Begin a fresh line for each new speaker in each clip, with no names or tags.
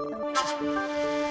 Música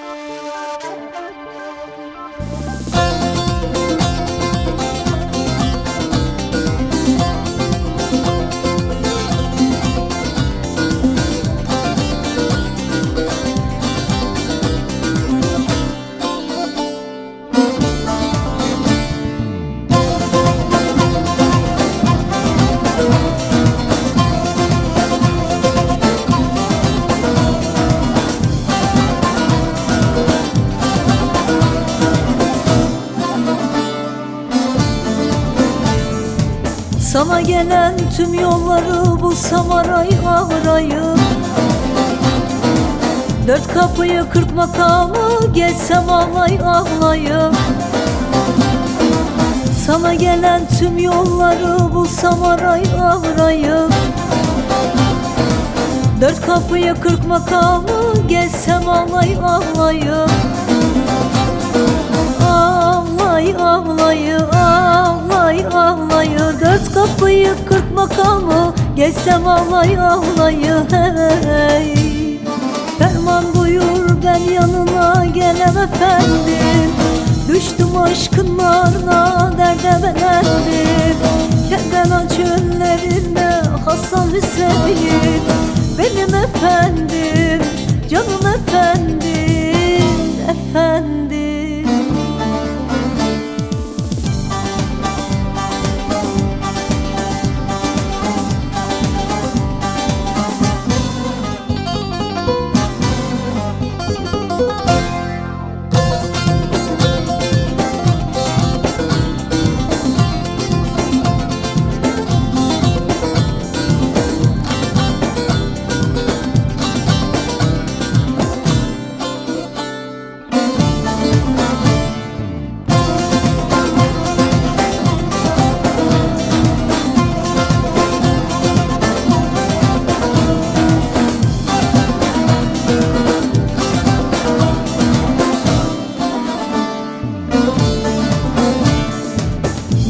Sana gelen tüm yolları bulsam arayı arayı Dört kapıyı kırk makamı geçsem ağlay ağlayı Sana gelen tüm yolları bulsam arayı arayı Dört kapıyı kırk makamı geçsem ağlay ağlayı Dört kapıyı kırk makamı Geçsem ağlay ağlayı hey. Ferman buyur ben yanına gelem efendim. Düştüm aşkın narına derde belendim Kerbela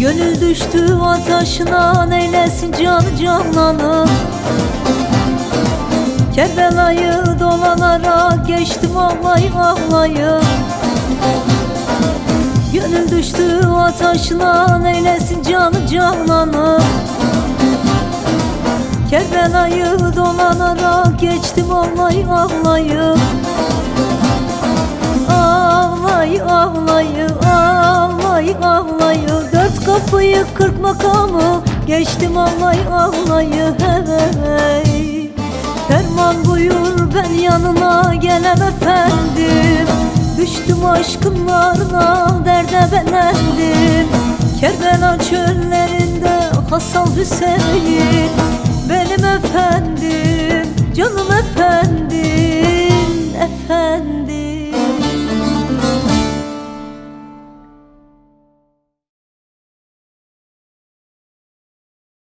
Gönül düştü ataşına neylesin can canlanı Kerbela'yı dolanarak geçtim ağlay ağlayı Gönül düştü ataşına neylesin can canlanı Kerbela'yı dolanarak geçtim ağlay ağlayı kapıyı kırk makamı Geçtim ağlay ağlayı hey Ferman buyur ben yanına gelem efendim. Düştüm aşkın narına derde belendim Kerbela çöllerinde Hasan Hüseyin. Benim efendim